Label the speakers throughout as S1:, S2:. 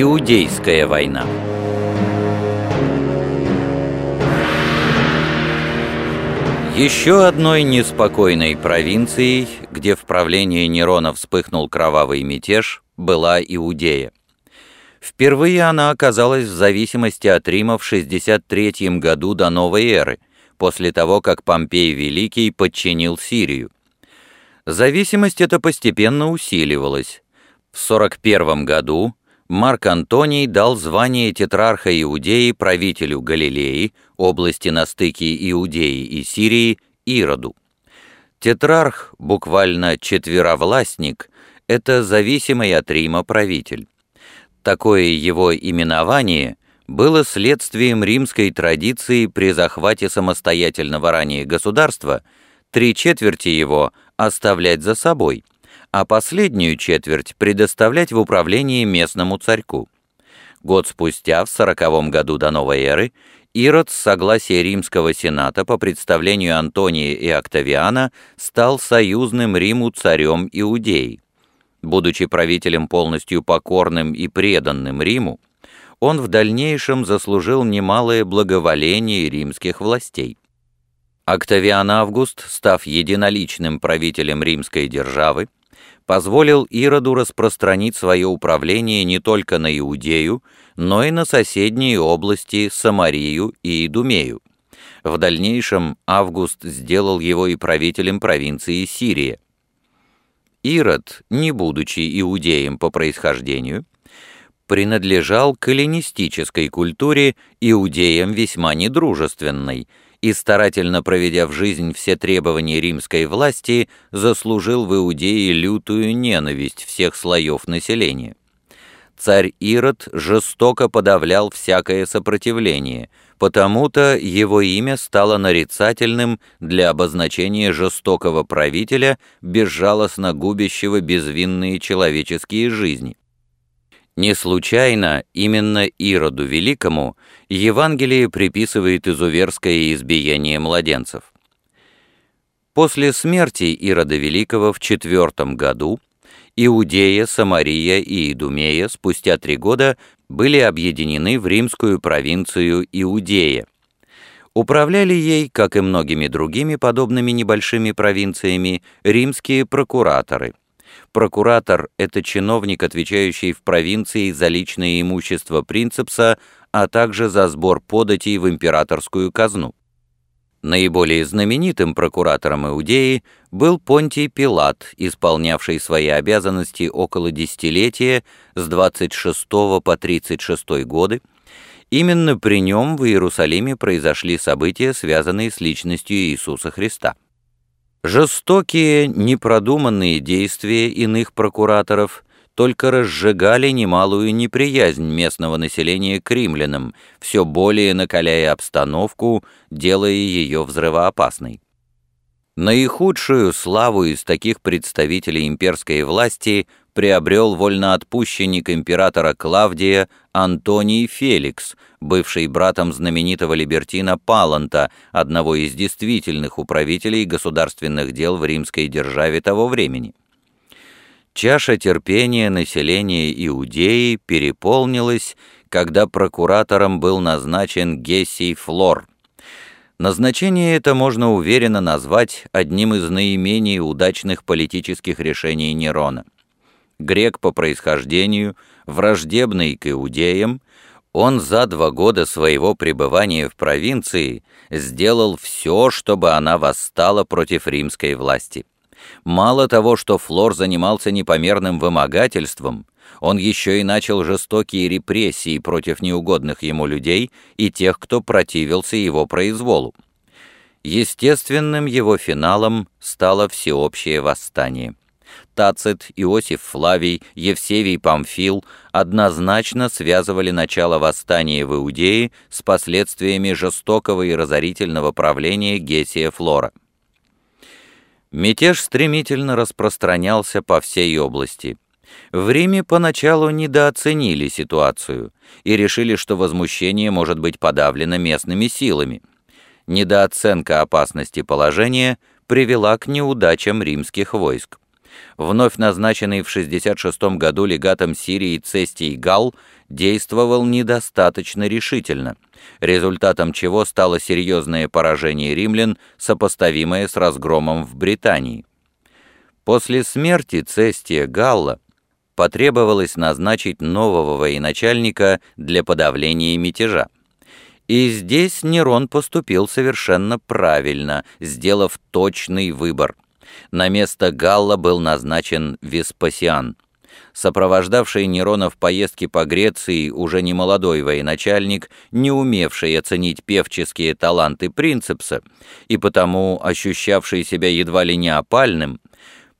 S1: Иудейская война Еще одной неспокойной провинцией, где в правлении Нерона вспыхнул кровавый мятеж, была Иудея. Впервые она оказалась в зависимости от Рима в 63 году до новой эры, после того, как Помпей Великий подчинил Сирию. Зависимость эта постепенно усиливалась. В 41 году Марк Антоний дал звание тетрарха Иудеи правителю Галилеи, области на стыке Иудеи и Сирии, Ироду. Тетрарх, буквально четверовластник, это зависимый от Рима правитель. Такое его именование было следствием римской традиции при захвате самостоятельного ранее государства три четверти его оставлять за собой – а последнюю четверть предоставлять в управление местному царьку. Год спустя, в сороковом году до новой эры, Ирод с согласия Римского Сената по представлению Антония и Октавиана стал союзным Риму царем Иудеи. Будучи правителем полностью покорным и преданным Риму, он в дальнейшем заслужил немалое благоволение римских властей. Октавиан Август, став единоличным правителем римской державы, позволил Ироду распространить свое управление не только на Иудею, но и на соседние области Самарию и Идумею. В дальнейшем Август сделал его и правителем провинции Сирия. Ирод, не будучи иудеем по происхождению, принадлежал к эллинистической культуре иудеям весьма недружественной – и, старательно проведя в жизнь все требования римской власти, заслужил в Иудее лютую ненависть всех слоев населения. Царь Ирод жестоко подавлял всякое сопротивление, потому-то его имя стало нарицательным для обозначения жестокого правителя, безжалостно губящего безвинные человеческие жизни. Не случайно именно Ироду Великому Евангелие приписывает изуверское избиение младенцев. После смерти Ирода Великого в четвертом году Иудея, Самария и Идумея спустя три года были объединены в римскую провинцию Иудея. Управляли ей, как и многими другими подобными небольшими провинциями, римские прокураторы – Прокуратор – это чиновник, отвечающий в провинции за личное имущество принцепса, а также за сбор податей в императорскую казну. Наиболее знаменитым прокуратором Иудеи был Понтий Пилат, исполнявший свои обязанности около десятилетия с 26 по 36 годы. Именно при нем в Иерусалиме произошли события, связанные с личностью Иисуса Христа. Жестокие, непродуманные действия иных прокураторов только разжигали немалую неприязнь местного населения к римлянам, все более накаляя обстановку, делая ее взрывоопасной. Наихудшую славу из таких представителей имперской власти приобрел вольноотпущенник императора Клавдия Антоний Феликс, бывший братом знаменитого либертина Паланта, одного из действительных управителей государственных дел в римской державе того времени. Чаша терпения населения Иудеи переполнилась, когда прокуратором был назначен Гессий Флор. Назначение это можно уверенно назвать одним из наименее удачных политических решений Нерона – грек по происхождению, враждебный к иудеям, он за два года своего пребывания в провинции сделал все, чтобы она восстала против римской власти. Мало того, что Флор занимался непомерным вымогательством, он еще и начал жестокие репрессии против неугодных ему людей и тех, кто противился его произволу. Естественным его финалом стало всеобщее восстание. Тацит, Иосиф Флавий, Евсевий Памфил однозначно связывали начало восстания в Иудее с последствиями жестокого и разорительного правления Гесия Флора. Мятеж стремительно распространялся по всей области. В Риме поначалу недооценили ситуацию и решили, что возмущение может быть подавлено местными силами. Недооценка опасности положения привела к неудачам римских войск. Вновь назначенный в 66 году легатом Сирии Цестий Гал действовал недостаточно решительно, результатом чего стало серьезное поражение римлян, сопоставимое с разгромом в Британии. После смерти Цестия Галла потребовалось назначить нового военачальника для подавления мятежа. И здесь Нерон поступил совершенно правильно, сделав точный выбор. На место Галла был назначен Веспасиан. Сопровождавший Нерона в поездке по Греции уже не молодой военачальник, не умевший оценить певческие таланты принцепса и потому ощущавший себя едва ли не опальным,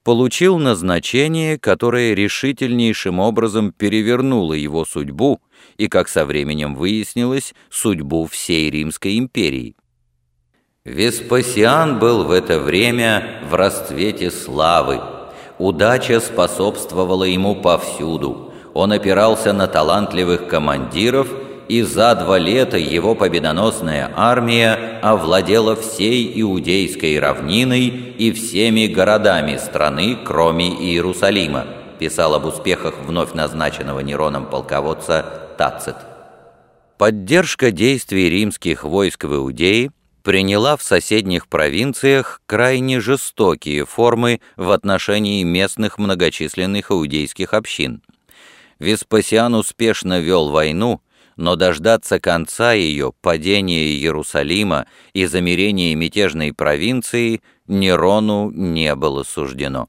S1: получил назначение, которое решительнейшим образом перевернуло его судьбу и, как со временем выяснилось, судьбу всей Римской империи. Веспасиан был в это время в расцвете славы. Удача способствовала ему повсюду. Он опирался на талантливых командиров – и за два лета его победоносная армия овладела всей Иудейской равниной и всеми городами страны, кроме Иерусалима, писал об успехах вновь назначенного Нероном полководца Тацит. Поддержка действий римских войск в Иудее приняла в соседних провинциях крайне жестокие формы в отношении местных многочисленных иудейских общин. Веспасиан успешно вел войну, но дождаться конца ее, падения Иерусалима и замирения мятежной провинции Нерону не было суждено.